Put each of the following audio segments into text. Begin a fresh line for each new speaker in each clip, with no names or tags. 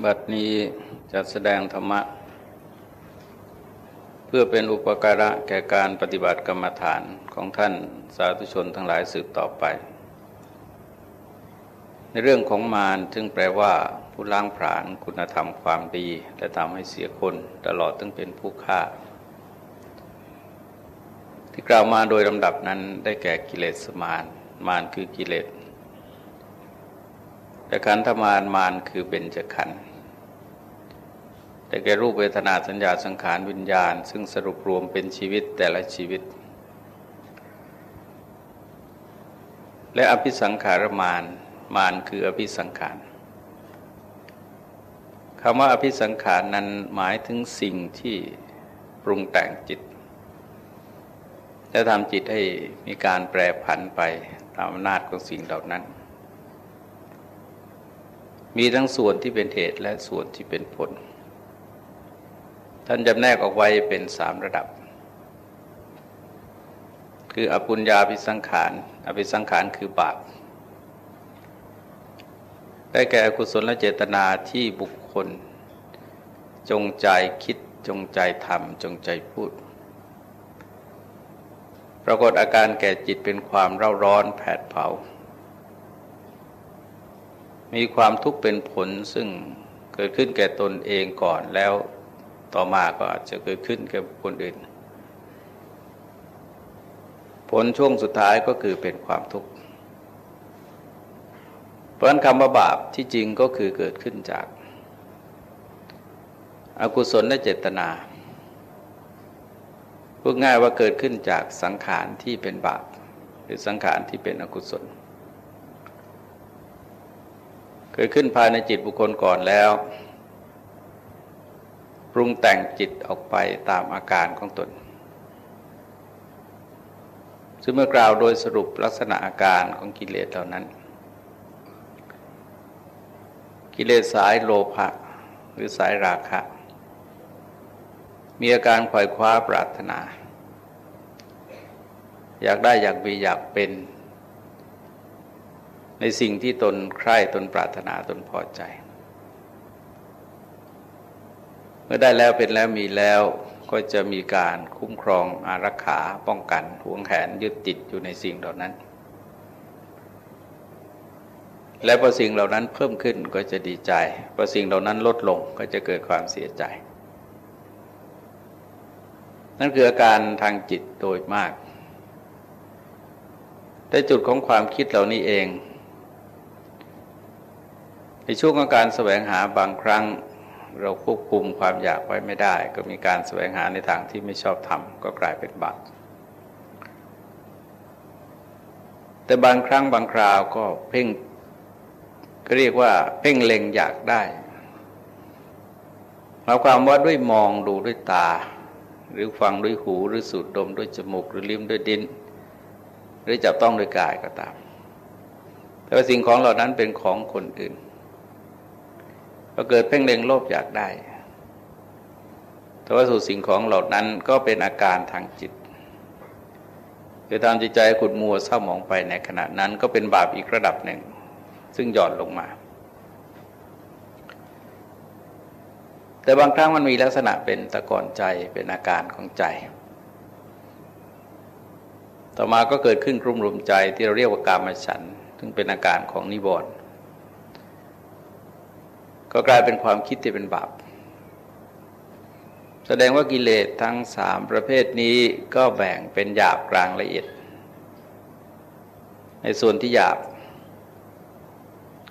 บัดนี้จะแสดงธรรมะ เพื่อเป็นอุปการะแก่การปฏิบัติกรรมฐานของท่านสาธุชนทั้งหลายสืบต่อไป ในเรื่องของมารซึ่งแปลว่าผู้ล้างผลาญคุณธรรมความดีและทำให้เสียคนตลอดตั้งเป็นผู้ฆ่า ที่กล่าวมาโดยลำดับนั้นได้แก่กิเลสมารมารคือกิเลส แต่ขันธมารมารคือเบญจขันธ์แต่แก่รูปเวทนาสัญญาสังขารวิญญาณ ซึ่งสรุปรวมเป็นชีวิตแต่ละชีวิต และอภิสังขารมารมารคืออภิสังขารคำว่าอภิสังขารนั้นหมายถึงสิ่งที่ปรุงแต่งจิต และทำจิตให้มีการแปรผันไปตามอำนาจของสิ่งเหล่านั้น มีทั้งส่วนที่เป็นเหตุและส่วนที่เป็นผล ท่านจำแนกออกไว้เป็นสามระดับ คืออปุญญาภิสังขารอภิสังขารคือบาป ได้แก่กุศลและเจตนาที่บุคคล จงใจคิดจงใจทำจงใจพูด ปรากฏอาการแก่จิตเป็นความเร่าร้อนแผดเผา มีความทุกข์เป็นผลซึ่งเกิดขึ้นแก่ตนเองก่อนแล้วต่อมาก็อาจจะเกิดขึ้นแก่คคลอื่น ผลช่วงสุดท้ายก็คือเป็นความทุกข์เพราะนั้นคำว่าบาปที่จริงก็คือเกิดขึ้นจากอากุศลและเจตนาพูดง่ายว่าเกิดขึ้นจากสังขารที่เป็นบาป หรือสังขารที่เป็นอกุศล เกิดขึ้นภายในจิตบุคคลก่อนแล้ว ปรุงแต่งจิตออกไปตามอาการของตน ซึ่งเมื่อกล่าวโดยสรุปลักษณะอาการของกิเลสเหล่านั้น กิเลสสายโลภะหรือสายราคะ มีอาการขวายคว้าปรารถนา อยากได้อยากมีอยากเป็น ในสิ่งที่ตนใคร่ตนปรารถนาตนพอใจ เมื่อได้แล้วเป็นแล้วมีแล้วก็จะมีการคุ้มครองอารักขาป้องกันหวงแหนยึดติดอยู่ในสิ่งเหล่านั้น และพอสิ่งเหล่านั้นเพิ่มขึ้นก็จะดีใจพอสิ่งเหล่านั้นลดลงก็จะเกิดความเสียใจ นั่นคืออาการทางจิตโดยมาก แต่จุดของความคิดเหล่านี้เอง ในช่วงของการแสวงหาบางครั้ง เราควบคุมความอยากไว้ไม่ได้ ก็มีการแสวงหาในทางที่ไม่ชอบทำก็กลายเป็นบาปแต่บางครั้งบางคราวก็เพ่งก็เรียกว่า เพ่งเล็งอยากได้หมายความว่าด้วยมองดูด้วยตา หรือฟังด้วยหูหรือสูดดมด้วยจมูกหรือลิ้มด้วยดิน หรือจับต้องด้วยกายก็ตาม แต่ว่าสิ่งของเหล่านั้นเป็นของคนอื่น พอเกิดเพ่งเล็งโลภอยากได้แต่ว่าสู่สิ่งของเหล่านั้นก็เป็นอาการทางจิตคือทำจิตใจขุดมัวเศร้าหมองไปในขณะนั้นก็เป็นบาปอีกระดับหนึ่ง ซึ่งหย่อนลงมา แต่บางครั้งมันมีลักษณะเป็นตะกอนใจเป็นอาการของใจ ต่อมาก็เกิดขึ้นกลุ่มรุมใจที่เราเรียกว่ากามฉันซึ่งเป็นอาการของนิวรณ์ ก็กลายเป็นความคิดที่เป็นบาป แสดงว่ากิเลสทั้งสามประเภทนี้ก็แบ่งเป็นหยาบกลางละเอียด ในส่วนที่หยาบ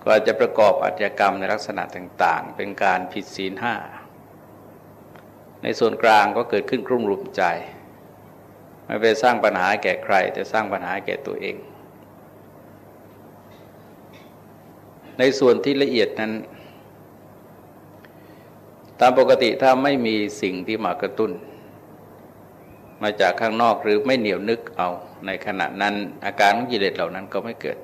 ก็อาจจะประกอบอาชญากรรมในลักษณะต่าง ๆ เป็นการผิดศีลห้า ในส่วนกลางก็เกิดขึ้นกรุ่มรุมใจ ไม่ไปสร้างปัญหาแก่ใคร แต่สร้างปัญหาแก่ตัวเองในส่วนที่ละเอียดนั้น ตามปกติถ้าไม่มีสิ่งที่มากระตุ้น มาจากข้างนอกหรือไม่เหนียวนึกเอาในขณะนั้นอาการของกิเลสเหล่านั้นก็ไม่เกิด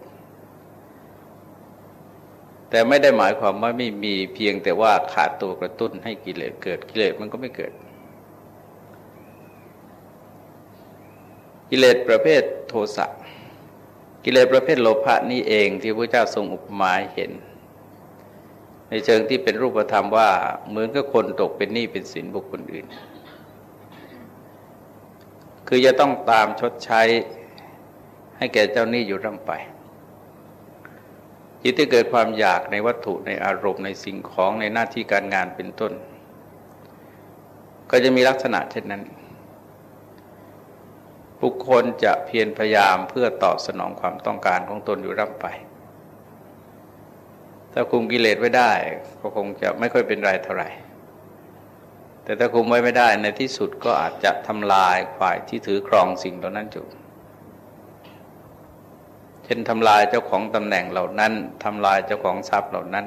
แต่ไม่ได้หมายความว่าไม่มีเพียงแต่ว่าขาดตัวกระตุ้นให้กิเลสเกิดกิเลสมันก็ไม่เกิด กิเลสประเภทโทสะกิเลสประเภทโลภะนี้เองที่พระเจ้าทรงอุปมาเห็น ในเชิงที่เป็นรูปธรรมว่าเหมือนกับคนตกเป็นหนี้เป็นสินบุคคลอื่น คือจะต้องตามชดใช้ให้แก่เจ้าหนี้อยู่ร่ำไป จิตที่เกิดความอยากในวัตถุในอารมณ์ในสิ่งของในหน้าที่การงานเป็นต้น ก็จะมีลักษณะเช่นนั้น บุคคลจะเพียรพยายามเพื่อตอบสนองความต้องการของตนอยู่ร่ำไป ถ้าคุมกิเลสไว้ได้ ก็คงจะไม่ค่อยเป็นไรเท่าไหร่ แต่ถ้าคุมไว้ไม่ได้ในที่สุดก็อาจจะทำลายฝ่ายที่ถือครองสิ่งเหล่านั้นอยู่เช่นทำลายเจ้าของตำแหน่งเหล่านั้นทำลายเจ้าของทรัพย์เหล่านั้น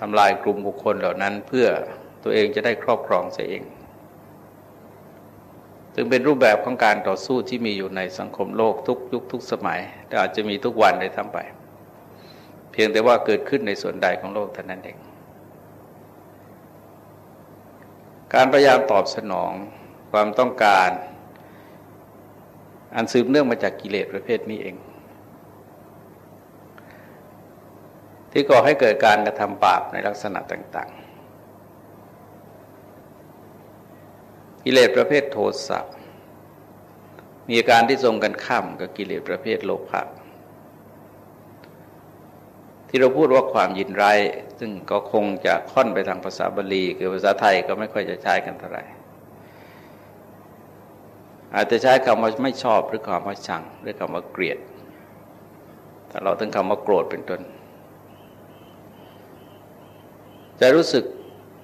ทำลายกลุ่มบุคคลเหล่านั้นเพื่อตัวเองจะได้ครอบครองเสียเองซึ่งเป็นรูปแบบของการต่อสู้ที่มีอยู่ในสังคมโลกทุกยุคทุกสมัยแต่อาจจะมีทุกวันได้ทั้งไป พียงแต่ว่าเกิดขึ้นในส่วนใดของโลกเท่านั้นเอง การพยายามตอบสนองความต้องการ อันสืบเนื่องมาจากกิเลสประเภทนี้เอง ที่ก่อให้เกิดการกระทำบาปในลักษณะต่าง ๆ กิเลสประเภทโทสะมีอาการที่ทรงกันข้ามกับกิเลสประเภทโลภะ ที่เราพูดว่าความยินร้ายซึ่งก็คงจะค่อนไปทางภาษาบาลีคือภาษาไทยก็ไม่ค่อยจะใช้กันเท่าไหร่อาจจะใช้คำว่าไม่ชอบหรือคำว่าชังหรือคำว่าเกลียดแต่เราต้องคำว่าโกรธเป็นต้นจะรู้สึก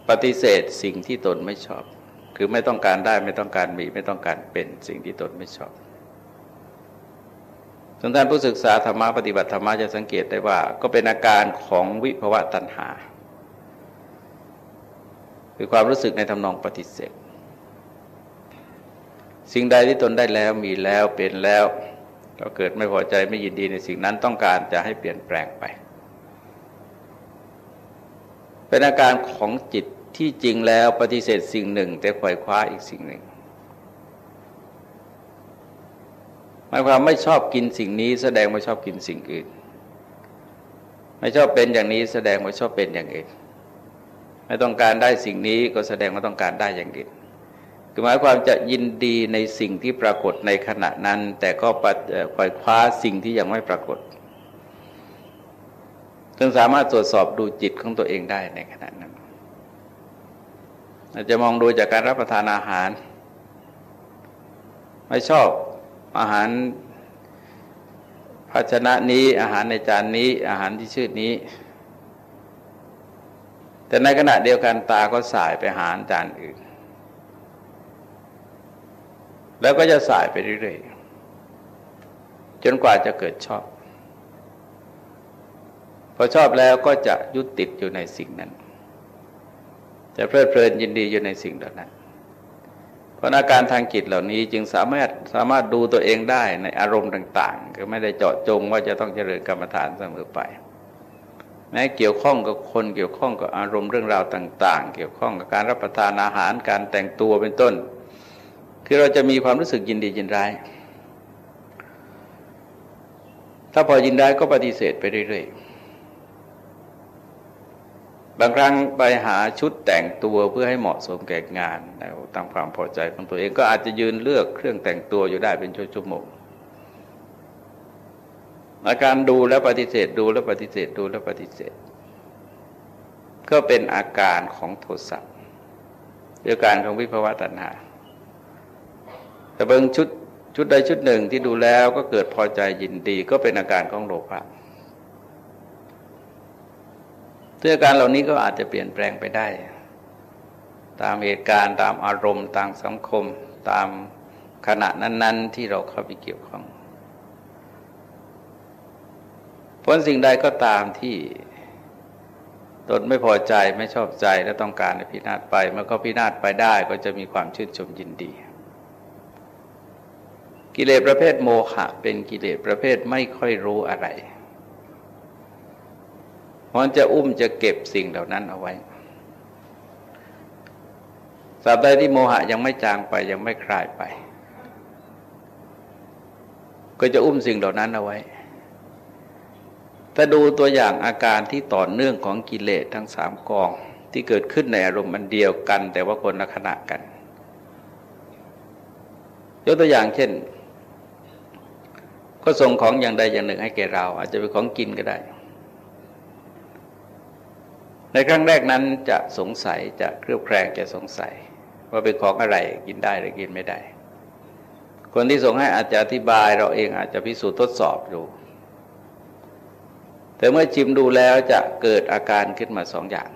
ปฏิเสธสิ่งที่ตนไม่ชอบ คือไม่ต้องการได้ไม่ต้องการมีไม่ต้องการเป็นสิ่งที่ตนไม่ชอบ ส่วนท่านผู้ศึกษาธรรมะปฏิบัติธรรมะจะสังเกตได้ว่า ก็เป็นอาการของวิภวะตัณหา คือความรู้สึกในทำนองปฏิเสธ สิ่งใดที่ตนได้แล้วมีแล้วเป็นแล้ว ก็เกิดไม่พอใจไม่ยินดีในสิ่งนั้นต้องการจะให้เปลี่ยนแปลงไป เป็นอาการของจิตที่จริงแล้วปฏิเสธสิ่งหนึ่ง แต่ขวายคว้าอีกสิ่งหนึ่งหมายความไม่ชอบกินสิ่งนี้ แสดงว่าชอบกินสิ่งอื่น ไม่ชอบเป็นอย่างนี้แสดงว่าชอบเป็นอย่างอื่น ไม่ต้องการได้สิ่งนี้ก็แสดงว่าต้องการได้อย่างอื่นคือหมายความจะยินดีในสิ่งที่ปรากฏในขณะนั้น แต่ก็ปัดขวายคว้าสิ่งที่ยังไม่ปรากฏจึงสามารถตรวจสอบดูจิตของตัวเองได้ในขณะนั้นอาจจะมองดูจากการรับประทานอาหาร ไม่ชอบ อาหารภาชนะนี้อาหารในจานนี้ อาหารที่ชื่อนี้ แต่ในขณะเดียวกันตาก็สายไปหาจานอื่น แล้วก็จะสายไปเรื่อยๆจนกว่าจะเกิดชอบ พอชอบแล้วก็จะยุดติดอยู่ในสิ่งนั้น จะเพลิดเพลินยินดีอยู่ในสิ่งเหล่านั้น ราะอาการทางจิตเหล่านี้จึงสามารถสามารถดูตัวเองได้ในอารมณ์ต่างๆ ก็ไม่ได้เจาะจงว่าจะต้องเจริญกรรมฐานเสมอไป แม้เกี่ยวข้องกับคนเกี่ยวข้องกับอารมณ์เรื่องราวต่าง ๆ เกี่ยวข้องกับการรับประทานอาหารการแต่งตัวเป็นต้น คือเราจะมีความรู้สึกยินดียินร้ายถ้าพอยินได้ก็ปฏิเสธไปเรื่อยๆ บางครั้งไปหาชุดแต่งตัวเพื่อให้เหมาะสมแก่งานแล้วตามความพอใจของตัวเองก็อาจจะยืนเลือกเครื่องแต่งตัวอยู่ได้เป็นชั่วโมงอาการดูแล้วปฏิเสธดูแล้วปฏิเสธดูแล้วปฏิเสธ ก็เป็นอาการของโทสะหรือการของวิภวะตัณหา แต่เบิงชุดชุดใดชุดหนึ่งที่ดูแล้วก็เกิดพอใจยินดี ก็เป็นอาการของโลภะ ซึ่งอาการเหล่านี้ก็อาจจะเปลี่ยนแปลงไปได้ ตามเหตุการณ์ตามอารมณ์ตามสังคม ตามขณะนั้น ๆ ที่เราเข้าไปเกี่ยวข้องผลสิ่งใดก็ตามที่ตนไม่พอใจไม่ชอบใจและต้องการพินาศไปเมื่อก็พินาศไปได้ก็จะมีความชื่นชมยินดี กิเลสประเภทโมหะ เป็นกิเลสประเภทไม่ค่อยรู้อะไร มันจะอุ้มจะเก็บสิ่งเหล่านั้นเอาไว้สาบใดที่โมหะยังไม่จางไปยังไม่คลายไป ก็จะอุ้มสิ่งเหล่านั้นเอาไว้ถ้าดูตัวอย่างอาการที่ต่อเนื่องของกิเลสทั้งสามกองที่เกิดขึ้นในอารมณ์มันเดียวกัน แต่ว่าคนละขณะกัน ยกตัวอย่างเช่น ก็ส่งของอย่างใดอย่างหนึ่งให้แก่เรา อาจจะเป็นของกินก็ได้ ในครั้งแรกนั้นจะสงสัยจะเครือบแคลงจะสงสัย ว่าเป็นของอะไรกินได้หรือกินไม่ได้ คนที่ส่งให้อาจจะอธิบายเราเองอาจจะพิสูจน์ทดสอบดู แต่เมื่อชิมดูแล้วจะเกิดอาการขึ้นมาสองอย่าง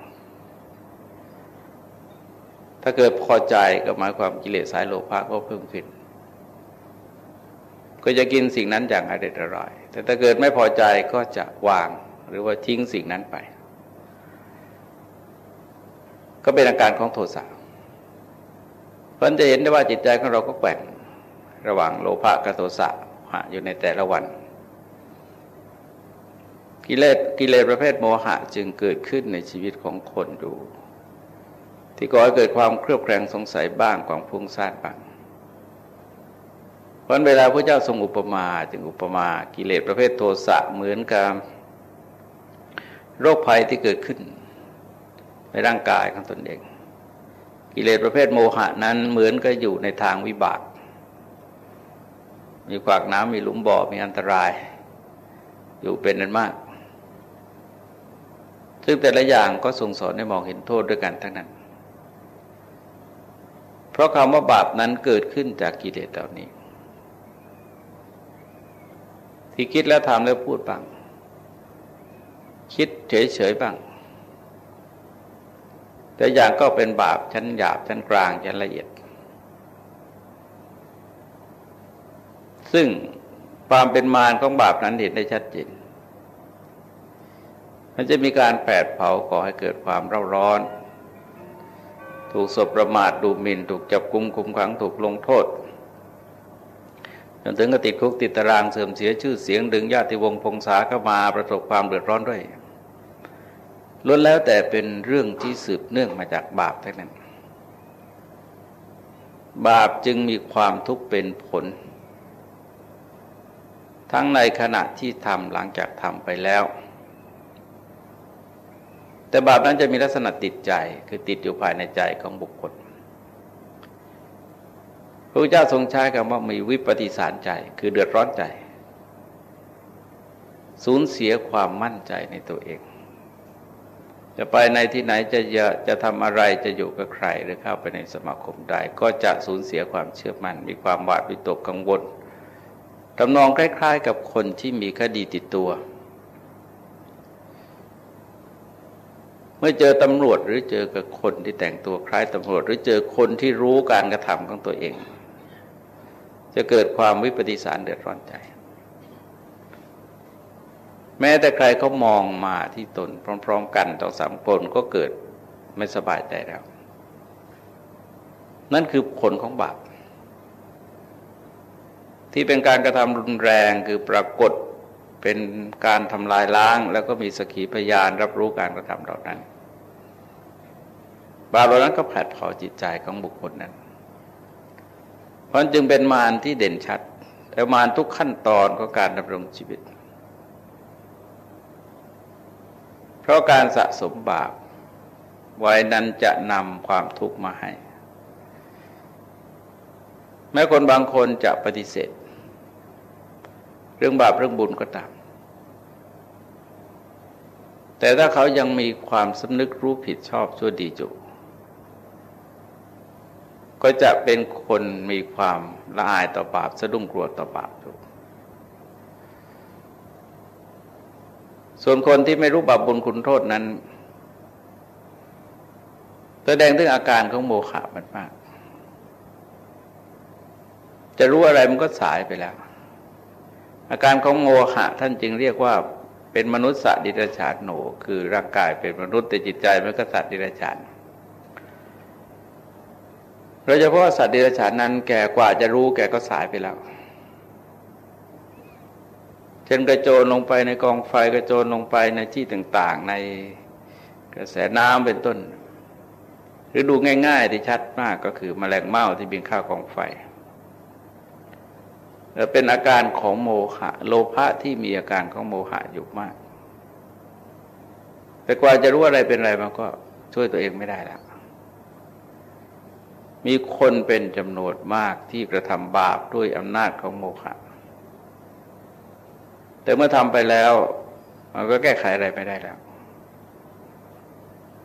ถ้าเกิดพอใจก็หมายความกิเลสสายโลภะก็เพิ่มขึ้น ก็จะกินสิ่งนั้นอย่างอร่อยอร่อย แต่ถ้าเกิดไม่พอใจก็จะวางหรือว่าทิ้งสิ่งนั้นไป ก็เป็นอาการของโทสะเพราะจะเห็นได้ว่าจิตใจของเราก็แกว่งระหว่างโลภะกับโทสะอยู่ในแต่ละวัน กิเลสกิเลสประเภทโมหะจึงเกิดขึ้นในชีวิตของคนดู ที่ก่อให้เกิดความเครือบแคลงสงสัยบ้างความพุ่งซ่านบ้างเพราะเวลาพระเจ้าทรงอุปมาจึงอุปมากิเลสประเภทโทสะเหมือนกับโรคภัยที่เกิดขึ้น ในร่างกายของตนเอง กิเลสประเภทโมหะนั้นเหมือนกับอยู่ในทางวิบาก มีขวากน้ำมีหลุมบ่อมีอันตราย อยู่เป็นนั้นมาก ซึ่งแต่ละอย่างก็ส่งสอนให้มองเห็นโทษด้วยกันทั้งนั้น เพราะคำว่าบาปนั้นเกิดขึ้นจากกิเลสเหล่านี้ ที่คิดแล้วทำแล้วพูดบ้างคิดเฉยๆบ้าง แต่อย่างก็เป็นบาปชั้นหยาบชั้นกลางชั้นละเอียด ซึ่งความเป็นมารของบาปนั้นเห็นได้ชัดเจนมันจะมีการแผดเผาก่อให้เกิดความเร่าร้อน ถูกสบประมาทดูหมิ่น ถูกจับกุมคุมขังถูกลงโทษจนถึงกติดคุกติดตารางเสื่อมเสียชื่อเสียงดึงญาติวงศ์พงษาเข้ามาประสบความเดือดร้อนด้วย ล้วนแล้วแต่เป็นเรื่องที่สืบเนื่องมาจากบาปทั้งนั้น บาปจึงมีความทุกข์เป็นผล ทั้งในขณะที่ทำหลังจากทำไปแล้ว แต่บาปนั้นจะมีลักษณะติดใจคือติดอยู่ภายในใจของบุคคลพระพุทธเจ้าทรงใช้คำว่ามีวิปฏิสารใจ คือเดือดร้อนใจ สูญเสียความมั่นใจในตัวเอง จะไปในที่ไหนจะจะจะทำอะไรจะอยู่กับใครหรือเข้าไปในสมาคมใดก็จะสูญเสียความเชื่อมัน่นมีความหวาดวิตกกังวลทำนองคล้าย ๆ กับคนที่มีคดีติดตัว เมื่อเจอตำรวจหรือเจอกับคนที่แต่งตัวคล้ายตำรวจ หรือเจอคนที่รู้การกระทำของตัวเอง จะเกิดความวิปฏิสารเดือดร้อนใจ แม้แต่ใครเขามองมาที่ตน พร้อม ๆ กันต่อสามคนก็เกิดไม่สบายใจแล้ว นั่นคือผลของบาปที่เป็นการกระทำรุนแรงคือปรากฏเป็นการทำลายล้าง แล้วก็มีสกีพยานรับรู้การกระทำเหล่านั้น บาปเหล่านั้นก็แผดเผาจิตใจของบุคคลนั้น เพราะจึงเป็นมารที่เด่นชัด แต่มารทุกขั้นตอนของการดำรงชีวิต เพ ราะการสะสมบาปไว้นั้นจะนำความทุกข์มาให้ แม้คนบางคนจะปฏิเสธ เรื่องบาปเรื่องบุญก็ตาม แต่ถ้าเขายังมีความสำนึกรู้ผิดชอบชั่วดีจุก็จะเป็นคนมีความละอายต่อบาปสะดุ้งกลัวต่อบาปอยู่ ส่วนคนที่ไม่รู้บาปบุญคุณโทษนั้นแสดงถึงอาการของโมฆะมันมาก จะรู้อะไรมันก็สายไปแล้ว อาการของโมหะท่านจึงเรียกว่าเป็นมนุษย์สัตว์ดิรัจฉานโหนคือร่างกายเป็นมนุษย์แต่จิตใจมันก็สัตว์ดิรัจฉานโดยเฉพาะสัตว์ดิรัจฉานนั้นแก่กว่าจะรู้แกก็สายไปแล้ว เช่นกระโจนลงไปในกองไฟกระโจนลงไปในที่ต่างๆ ในกระแสน้ำเป็นต้น หรือดูง่าย ๆ ที่ชัดมากก็คือมแมลงเม่าที่บินข้าวกองไฟเป็นอาการของโมหะ โลภะที่มีอาการของโมหะอยู่มาก แต่กว่าจะรู้อะไรเป็นอะไรมันก็ช่วยตัวเองไม่ได้แล้วมีคนเป็นจำนวนมากที่กระทำบาปด้วยอำนาจของโมฆะ แต่เมื่อทำไปแล้วมันก็แก้ไขอะไรไม่ได้แล้ว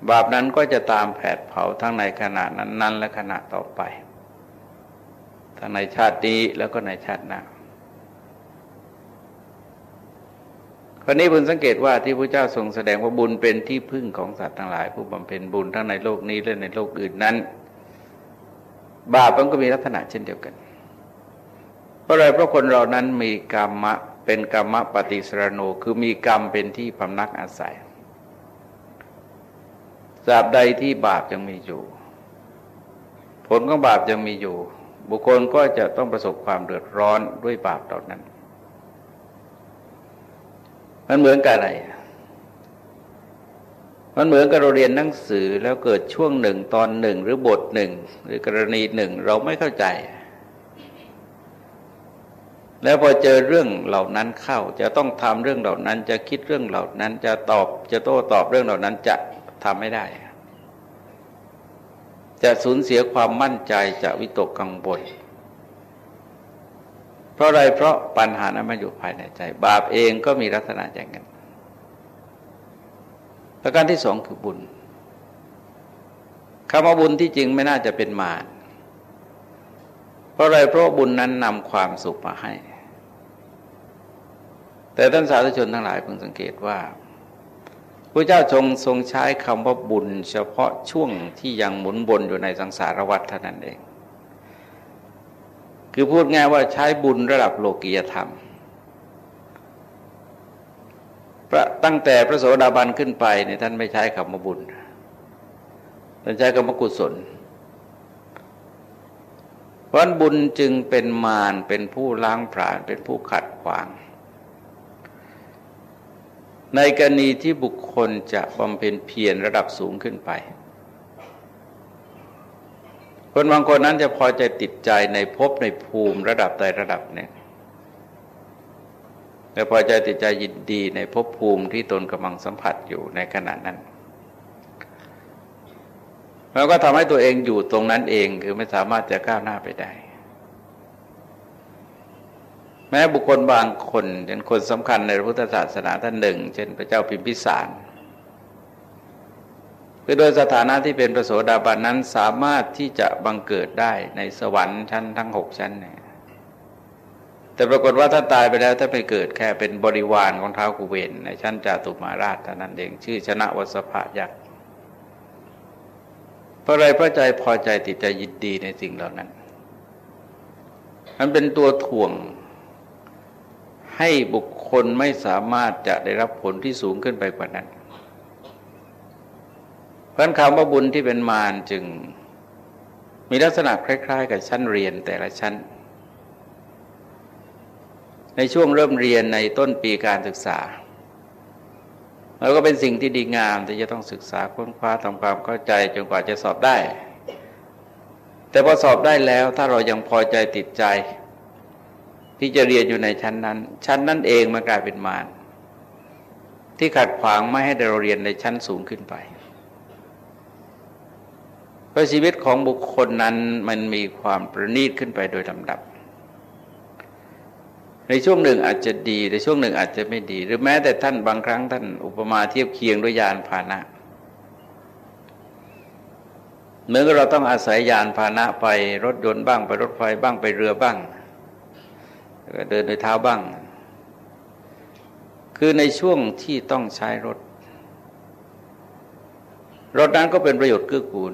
บาปนั้นก็จะตามแผดเผาทั้งในขณะนั้นๆและขณะต่อไป ทั้งในชาตินี้แล้วก็ในชาติหน้าคราวนี้บุญสังเกตว่าที่พระเจ้าทรงแสดงว่าบุญเป็นที่พึ่งของสัตว์ทั้งหลาย ผู้บำเพ็ญบุญทั้งในโลกนี้และในโลกอื่นนั้น บาปมันก็มีลักษณะเช่นเดียวกัน เพราะอะไรเพราะคนเรานั้นมีกรรมะ เป็นกรรมปฏิสรโนคือมีกรรมเป็นที่พำนักอาศัยตราบใดที่บาปยังมีอยู่ ผลของบาปยังมีอยู่ บุคคลก็จะต้องประสบความเดือดร้อนด้วยบาปเหล่านั้น มันเหมือนกับอะไร มันเหมือนกับเราเรียนหนังสือแล้วเกิดช่วงหนึ่งตอนหนึ่งหรือบทหนึ่งหรือกรณีหนึ่งเราไม่เข้าใจ แล้วพอเจอเรื่องเหล่านั้นเข้า จะต้องทำเรื่องเหล่านั้น จะคิดเรื่องเหล่านั้น จะตอบจะโต้ตอบเรื่องเหล่านั้นจะทำไม่ได้ จะสูญเสียความมั่นใจจะวิตกกังวลเพราะอะไรเพราะปัญหานั้นมันอยู่ภายในใจ บาปเองก็มีลักษณะอย่างนั้นประการที่สองคือบุญคำว่าบุญที่จริงไม่น่าจะเป็นมารเพราะอะไรเพราะบุญนั้นนำความสุขมาให้ แต่ท่านสาธุชนทั้งหลายเพิ่งสังเกตว่าพระเจ้าทรงทรงใช้คำว่าบุญ เฉพาะช่วงที่ยังหมุนวนอยู่ในสังสารวัฏเท่านั้นเอง คือพูดง่ายว่าใช้บุญระดับโลกียธรรมตั้งแต่พระโสดาบันขึ้นไปเนี่ยท่านไม่ใช้คำว่าบุญท่านใช้คำว่ากุศล เพราะบุญจึงเป็นมารเป็นผู้ล้างผลาญเป็นผู้ขัดขวาง ในกรณีที่บุคคลจะบำเพ็ญเพียรระดับสูงขึ้นไป คนบางคนนั้นจะพอใจติดใจในภพในภูมิระดับใดระดับหนึ่งแต่พอใจติดใจยินดีในภพภูมิที่ตนกำลังสัมผัสอยู่ในขณะนั้นแล้วก็ทำให้ตัวเองอยู่ตรงนั้นเองคือไม่สามารถจะก้าวหน้าไปได้ แม้บุคคลบางคนเป็นคนสำคัญในพุทธศาสนาท่านหนึ่ง เช่นพระเจ้าพิมพิสารคือโดยสถานะที่เป็นประโสดาบันนั้นสามารถที่จะบังเกิดได้ในสวรรค์ชั้นทั้งหกชั้นเนี่ยแต่ปรากฏว่าถ้าตายไปแล้วถ้าไปเกิดแค่เป็นบริวารของเท้ากุเวนในชั้นจาตุมาราชเท่านั้นเองชื่อชนะวสภะยักษ์เพราะอะไรเพราะใจพอใจติดใจยินดีในสิ่งเหล่านั้น มันเป็นตัวถ่วง ให้บุคคลไม่สามารถจะได้รับผลที่สูงขึ้นไปกว่านั้น เพราะคำว่าบุญที่เป็นมารจึงมีลักษณะคล้าย ๆ กับชั้นเรียนแต่ละชั้น ในช่วงเริ่มเรียนในต้นปีการศึกษาแล้วก็เป็นสิ่งที่ดีงามที่จะต้องศึกษาค้นคว้าทำความเข้าใจจนกว่าจะสอบได้ แต่พอสอบได้แล้วถ้าเรายังพอใจติดใจ ที่จะเรียนอยู่ในชั้นนั้น ชั้นนั้นเองมันกลายเป็นมารที่ขัดขวางไม่ให้เราเรียนในชั้นสูงขึ้นไป เพราะชีวิตของบุคคลนั้นมันมีความประณีตขึ้นไปโดยลำดับ ในช่วงหนึ่งอาจจะดีในช่วงหนึ่งอาจจะไม่ดี หรือแม้แต่ท่านบางครั้งท่านอุปมาเทียบเคียงด้วยยานพาหนะเหมือนกับเราต้องอาศัยยานพาหนะไปรถยนต์บ้างไปรถไฟบ้างไปเรือบ้าง เดินโดยเท้าบ้าง คือในช่วงที่ต้องใช้รถ รถนั้นก็เป็นประโยชน์เกื้อกูล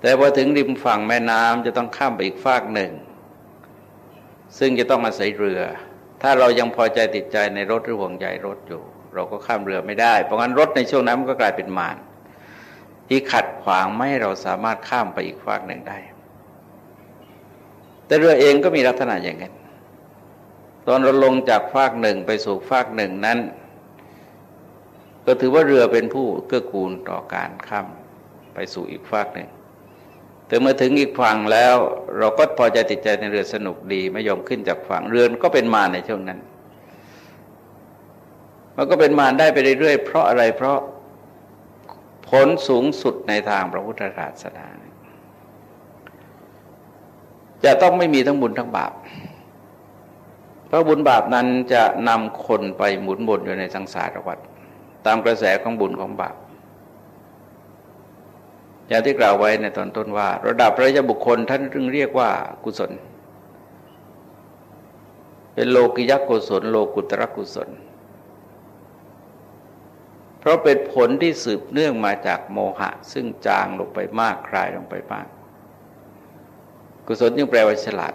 แต่พอถึงริมฝั่งแม่น้ำจะต้องข้ามไปอีกฝากหนึ่ง ซึ่งจะต้องอาศัยเรือ ถ้าเรายังพอใจติดใจในรถหรือห่วงใยรถอยู่ เราก็ข้ามเรือไม่ได้ เพราะงั้นรถในช่วงนั้นมันก็กลายเป็นมารที่ขัดขวางไม่ให้เราสามารถข้ามไปอีกฝากหนึ่งได้ แต่เรือเองก็มีลักษณะอย่างนั้น ตอนเราลงจากฟากหนึ่งไปสู่ฟากหนึ่งนั้น ก็ถือว่าเรือเป็นผู้เกื้อกูลต่อการข้ามไปสู่อีกฟากหนึ่งแต่เมื่อถึงอีกฝั่งแล้ว เราก็พอใจติดใจในเรือสนุกดีไม่ยอมขึ้นจากฝั่งเรือนก็เป็นมารในช่วงนั้น มันก็เป็นมารได้ไปเรื่อยๆเพราะอะไรเพราะผลสูงสุดในทางพระพุทธศาสนาจะต้องไม่มีทั้งบุญทั้งบาป เพราะบุญบาปนั้นจะนำคนไปหมุนบนอยู่ในสังสารวัฏตามกระแสของบุญของบาปอย่างที่กล่าวไว้ในตอนต้นว่า ระดับพระยบุคคลท่านจึงเรียกว่ากุศล เป็นโลกิยกุศล โลกุตรกุศล เพราะเป็นผลที่สืบเนื่องมาจากโมหะ ซึ่งจางลงไปมากคลายลงไปมาก กุศลจึงแปลว่าฉลาด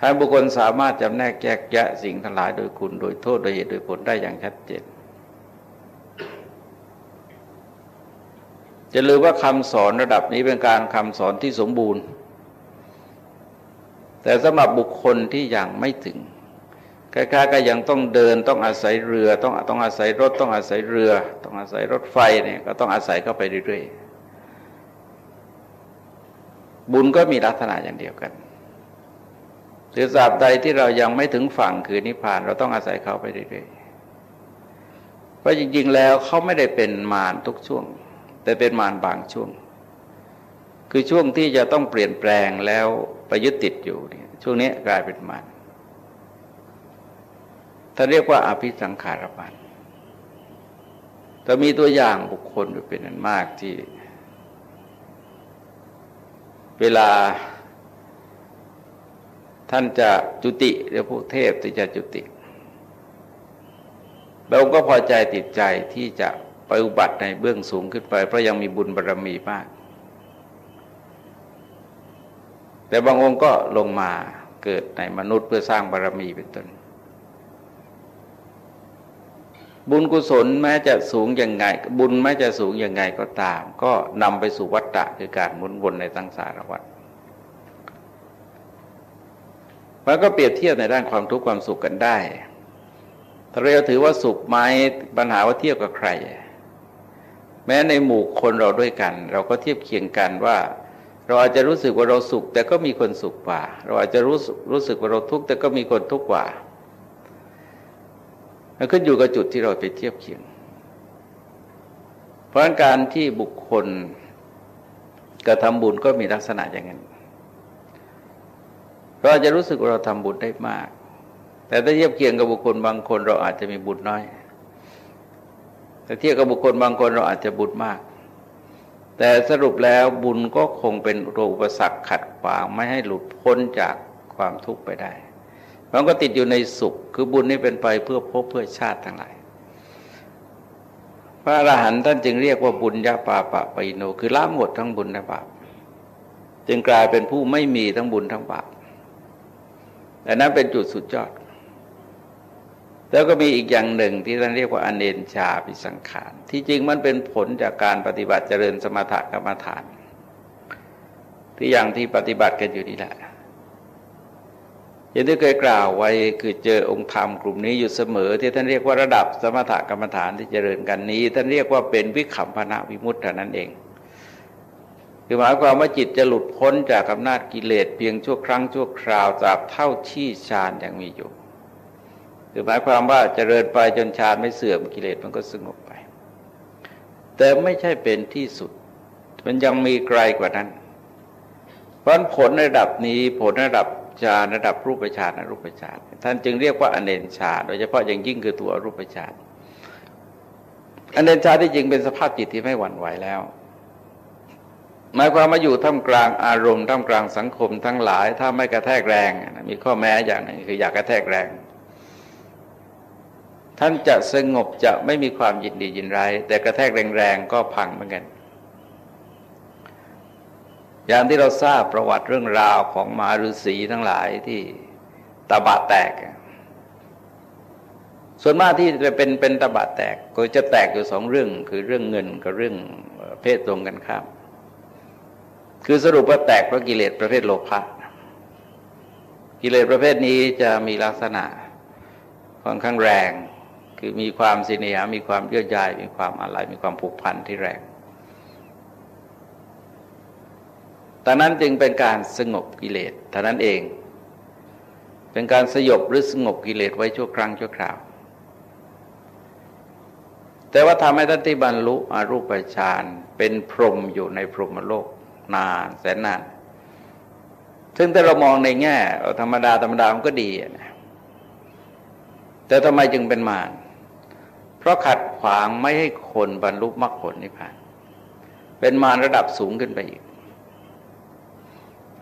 ถ้าบุคคลสามารถจำแนกแยกแยะสิ่งทั้งหลายโดยคุณโดยโทษโดยเหตุโดยผลได้อย่างชัดเจนจะลืมว่าคำสอนระดับนี้เป็นการคำสอนที่สมบูรณ์ แต่สำหรับบุคคลที่ยังไม่ถึงคล้ายๆก็ยังต้องเดินต้องอาศัยเรือต้องต้องอาศัยรถต้องอาศัยเรือ ต้องอาศัยรถไฟเนี่ยก็ต้องอาศัยเข้าไปเรื่อยๆบุญก็มีลักษณะอย่างเดียวกัน สือสาบใดที่เรายังไม่ถึงฝั่งคือนิพพาน เราต้องอาศัยเขาไปเรื่อยๆเพราะจริง ๆ แล้วเขาไม่ได้เป็นมารทุกช่วง แต่เป็นมารบางช่วง คือช่วงที่จะต้องเปลี่ยนแปลงแล้วไปยึดติดอยู่เนี่ยช่วงนี้กลายเป็นมารถ้าเรียกว่าอภิสังขารมารแต่มีตัวอย่างบุคคลอยู่เป็นอันมากที่ เวลา ท่านจะจุติหรือผู้เทพที่จะจุติเราก็พอใจติดใจที่จะไปอุบัติในเบื้องสูงขึ้นไป เพราะยังมีบุญบารรมีมาก แต่บางองค์ก็ลงมาเกิดในมนุษย์เพื่อสร้างบารรมีเป็นต้น บุญกุศลแม้จะสูงยังไง บุญแม้จะสูงยังไงก็ตาม ก็นำไปสู่วัฏฏะคือการหมุนวนในสังสารวัฏ มันก็เปรียบเทียบในด้านความทุกข์ความสุขกันได้ถ้าเราถือว่าสุขไหมปัญหาว่าเทียบกับใคร แม้ในหมู่คนเราด้วยกัน เราก็เทียบเคียงกันว่า เราอาจจะรู้สึกว่าเราสุข แต่ก็มีคนสุขกว่า เราอาจจะรู้รู้สึกว่าเราทุกข์แต่ก็มีคนทุกข์กว่ามันขึ้นอยู่กับจุดที่เราไปเทียบเคียง เพราะการที่บุคคลกระทำบุญก็มีลักษณะอย่างนั้น เราจะรู้สึกว่าเราทำบุญได้มาก แต่ถ้าเทียบเคียงกับบุคคลบางคนเราอาจจะมีบุญน้อย แต่เทียบกับบุคคลบางคนเราอาจจะบุญมาก แต่สรุปแล้วบุญก็คงเป็นตัวอุปสรรคขัดขวางไม่ให้หลุดพ้นจากความทุกข์ไปได้ มันก็ติดอยู่ในสุข คือบุญนี่เป็นไปเพื่อพบเพื่อชาติทั้งหลายพระอรหันต์ท่านจึงเรียกว่าบุญญาปาปะปะโน คือละหมดทั้งบุญและบาปจึงกลายเป็นผู้ไม่มีทั้งบุญทั้งบาป แต่นั้นเป็นจุดสุดยอด แล้วก็มีอีกอย่างหนึ่งที่ท่านเรียกว่าอเนนชาปิสังขาร ที่จริงมันเป็นผลจากการปฏิบัติเจริญสมถกรรมฐาน ที่อย่างที่ปฏิบัติกันอยู่นี่แหละอย่างที่เคยกล่าวไว้คือเจอองค์ธรรมกลุ่มนี้อยู่เสมอ ที่ท่านเรียกว่าระดับสมถกรรมฐานที่เจริญกันนี้ ท่านเรียกว่าเป็นวิคัมพนะวิมุตตินั้นเอง คือหมายความว่าจิตจะหลุดพ้นจากอำนาจกิเลสเพียงชั่วครั้งชั่วคราวจากเท่าที่ฌานยังมีอยู่ คือหมายความว่าเจริญไปจนฌานไม่เสื่อมกิเลสมันก็สงบไป แต่ไม่ใช่เป็นที่สุด มันยังมีไกลกว่านั้น เพราะผลระดับนี้ผลระดับฌานระดับรูปฌานอรูปฌานท่านจึงเรียกว่าอเนนชาโดยเฉพาะอย่างยิ่งคือตัวรูปฌานอเนนชาที่จริงเป็นสภาพจิตที่ไม่หวั่นไหวแล้ว หมายความมาอยู่ท่ามกลางอารมณ์ท่ามกลางสังคมทั้งหลาย ถ้าไม่กระแทกแรงมีข้อแม้อย่างนึงคืออยากกระแทกแรง ท่านจะสงบจะไม่มีความยินดียินร้ายแต่กระแทกแรงๆก็พังเหมือนกันอย่างที่เราทราบประวัติเรื่องราวของมาฤาษีทั้งหลายที่ตาบะแตก ส่วนมากที่จะเป็นเป็นตาบะแตก ก็จะแตกอยู่สองเรื่องคือเรื่องเงินกับเรื่องเพศตรงกันข้าม คือสรุปว่าแตกเพราะกิเลสประเภทโลภะกิเลสประเภทนี้จะมีลักษณะค่อนข้างแรง คือมีความสิเนียมีความเยื่อใยมีความอะไร มีความผูกพันที่แรงตอนนั้นจึงเป็นการสงบกิเลสเท่านั้นเอง เป็นการสยบหรือสงบกิเลสไว้ชั่วครั้งชั่วคราว แต่ว่าทำให้ท่านที่บรรลุอรูปฌานเป็นพรหมอยู่ในพรหมโลก นานแสนนาน ซึ่งถ้าเรามองในแง่ธรรมดาธรรมดามันก็ดีนะแต่ทำไมจึงเป็นมาร เพราะขัดขวางไม่ให้คนบรรลุมรรคผลนิพพาน เป็นมารระดับสูงขึ้นไปอีก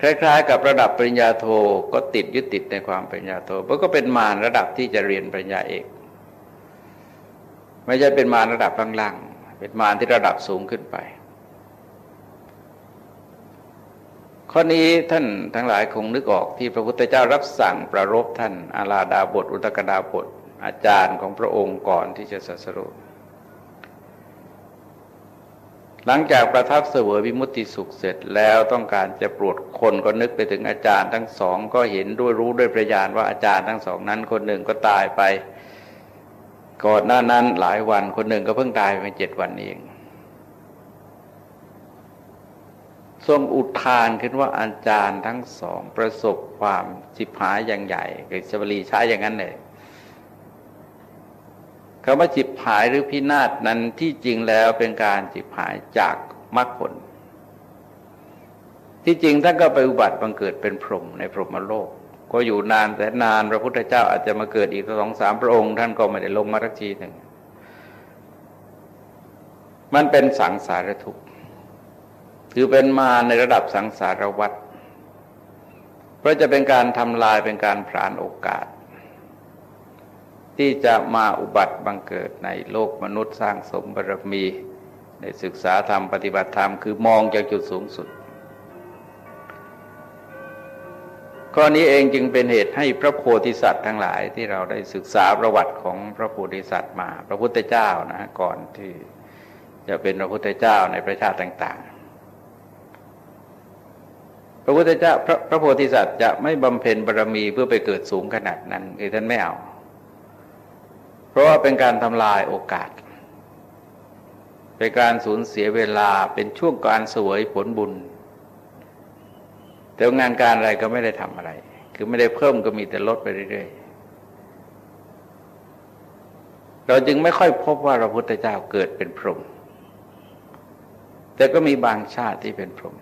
คล้ายๆ กับระดับปริญญาโทก็ติดยึดติดในความปริญญาโทเพราะก็เป็นมารระดับที่จะเรียนปริญญาเอก ไม่ใช่เป็นมารระดับล่างๆ เป็นมารที่ระดับสูงขึ้นไป ข้อนี้ท่านทั้งหลายคงนึกออกที่พระพุทธเจ้ารับสั่งประรบท่านอาลาดาบท อุตกดาบท อาจารย์ของพระองค์ก่อนที่จะสัสรุหลังจากประทับเสวยวิมุตติสุขเสร็จแล้วต้องการจะปรวดคนก็นึกไปถึงอาจารย์ทั้งสองก็เห็นด้วยรู้ด้วยประยานว่าอาจารย์ทั้งสองนั้นคนหนึ่งก็ตายไปก่อนหน้านั้นหลายวันคนหนึ่งก็เพิ่งตายไปเจ็ดวันเอง ทรงอุทานขึ้นว่าอาจารย์ทั้งสองประสบความสิบหายอย่างใหญ่คือชบลีใช้อย่างนั้นเลยคำว่าจิบหายหรือพินาศนั้นที่จริงแล้วเป็นการจิบหายจากมรรคผล ที่จริงท่านก็ไปอุบัติบังเกิดเป็นพรหมในพรหมโลก ก็อยู่นานแต่นานพระพุทธเจ้าอาจจะมาเกิดอีกสองสามพระองค์ ท่านก็ไม่ได้ลงมาทักทีหนึ่ง มันเป็นสังสารทุกข์ คือเป็นมาในระดับสังสารวัฏเพราะจะเป็นการทำลายเป็นการผลานโอกาส ที่จะมาอุบัติบังเกิดในโลกมนุษย์สร้างสมบารมี ในศึกษาธรรมปฏิบัติธรรมคือมองจากจุดสูงสุดข้อนี้เองจึงเป็นเหตุให้พระโพธิสัตว์ทั้งหลายที่เราได้ศึกษาประวัติของพระโพธิสัตว์มา พระพุทธเจ้านะก่อนที่จะเป็นพระพุทธเจ้าในประชาติต่าง ระพุทธเจ้าพระพระโพธิสัตว์จะไม่บำเพ็ญบารมีเพื่อไปเกิดสูงขนาดนั้นคือท่านไม่เอา เพราะว่าเป็นการทำลายโอกาส เป็นการสูญเสียเวลาเป็นช่วงการสวยผลบุญ แต่งานการอะไรก็ไม่ได้ทำอะไร คือไม่ได้เพิ่มก็มีแต่ลดไปเรื่อยๆ เราจึงไม่ค่อยพบว่าพระพุทธเจ้าเกิดเป็นพรหมแต่ก็มีบางชาติที่เป็นพรหม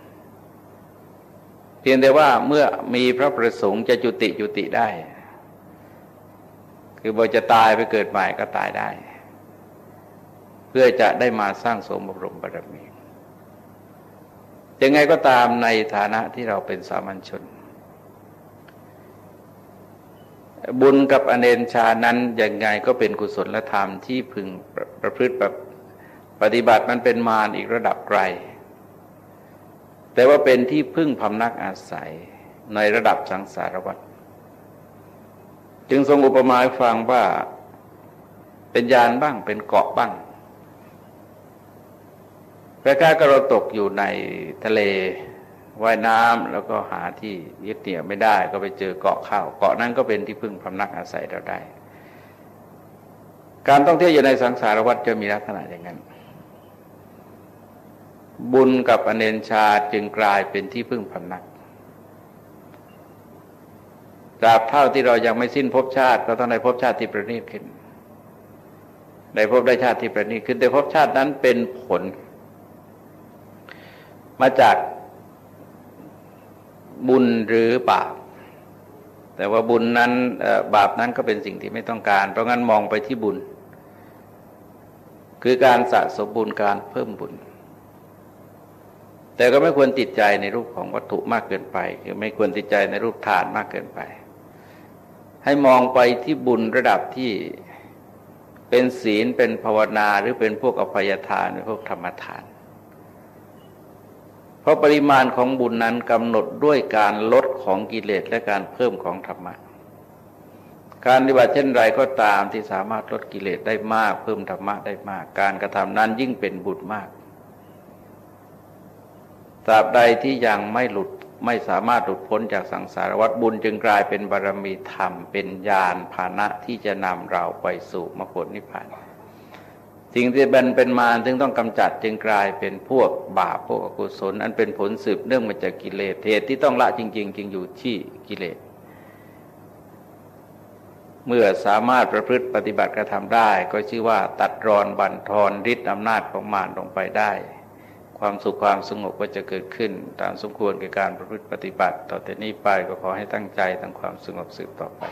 พียงแต่ว่าเมื่อมีพระประสงค์จะจุติจุติได้ คือบ่จะตายไปเกิดใหม่ก็ตายได้ เพื่อจะได้มาสร้างสมบรมบารมียังไงก็ตามในฐานะที่เราเป็นสามัญชน บุญกับอเนนชานั้นยังไงก็เป็นกุศลธรรมที่พึงประพฤติแบบปฏิบัติมันเป็นมารอีกระดับไกล แต่ว่าเป็นที่พึ่งพำนักอาศัยในระดับสังสารวัฏจึงทรงอุปมาฟังว่าเป็นยานบ้างเป็นเกาะบ้างแปลก้าก็เราตกอยู่ในทะเลว่ายน้ำแล้วก็หาที่ยึดเหนี่ยวไม่ได้ก็ไปเจอเกาะข้าวเกาะนั้นก็เป็นที่พึ่งพำนักอาศัยเราได้ การต้องเที่ยวอยู่ในสังสารวัฏจะมีลักษณะอย่างนั้น บุญกับอเนนชาจึงกลายเป็นที่พึ่งพำนักตราบเท่าที่เรายังไม่สิ้นภพชาติก็ต้องได้ภพชาติที่ประณีตขึ้นได้ภพได้ชาติที่ประณีตขึ้นแต่ภพชาตินั้นเป็นผล มาจากบุญหรือบาปแต่ว่าบุญนั้นบาปนั้นก็เป็นสิ่งที่ไม่ต้องการ เพราะงั้นมองไปที่บุญ คือการสะสมบุญการเพิ่มบุญ แต่ก็ไม่ควรติดใจในรูปของวัตถุมากเกินไป คือไม่ควรติดใจในรูปทานมากเกินไป ให้มองไปที่บุญระดับที่เป็นศีลเป็นภาวนาหรือเป็นพวกอภัยทานหรือพวกธรรมทาน เพราะปริมาณของบุญนั้นกำหนดด้วยการลดของกิเลสและการเพิ่มของธรรมะการปฏิบัติเช่นไรก็ตามที่สามารถลดกิเลสได้มาก เพิ่มธรรมะได้มาก การกระทำนั้นยิ่งเป็นบุญมาก ตราบใดที่ยังไม่หลุดไม่สามารถหลุดพ้นจากสังสารวัฏบุญจึงกลายเป็นบารมีธรรมเป็นญาณภาณะที่จะนำเราไปสู่มรรคผลนิพพานสิ่งที่เป็นเป็นมาถึงต้องกำจัดจึงกลายเป็นพวกบาปพวกอกุศล อันเป็นผลสืบเนื่องมาจากกิเลสเหตุที่ต้องละจริง ๆ จึงอยู่ที่กิเลสเมื่อสามารถประพฤติปฏิบัติกระทำได้ ก็ชื่อว่าตัดรอนบันทอนฤทธิ์อำนาจของมารลงไปได้ ความสุขความสงบก็จะเกิดขึ้น ตามสมควรกับการประพฤติปฏิบัติ ต่อแต่นี้ไปก็ขอให้ตั้งใจทำความสงบสืบต่อไป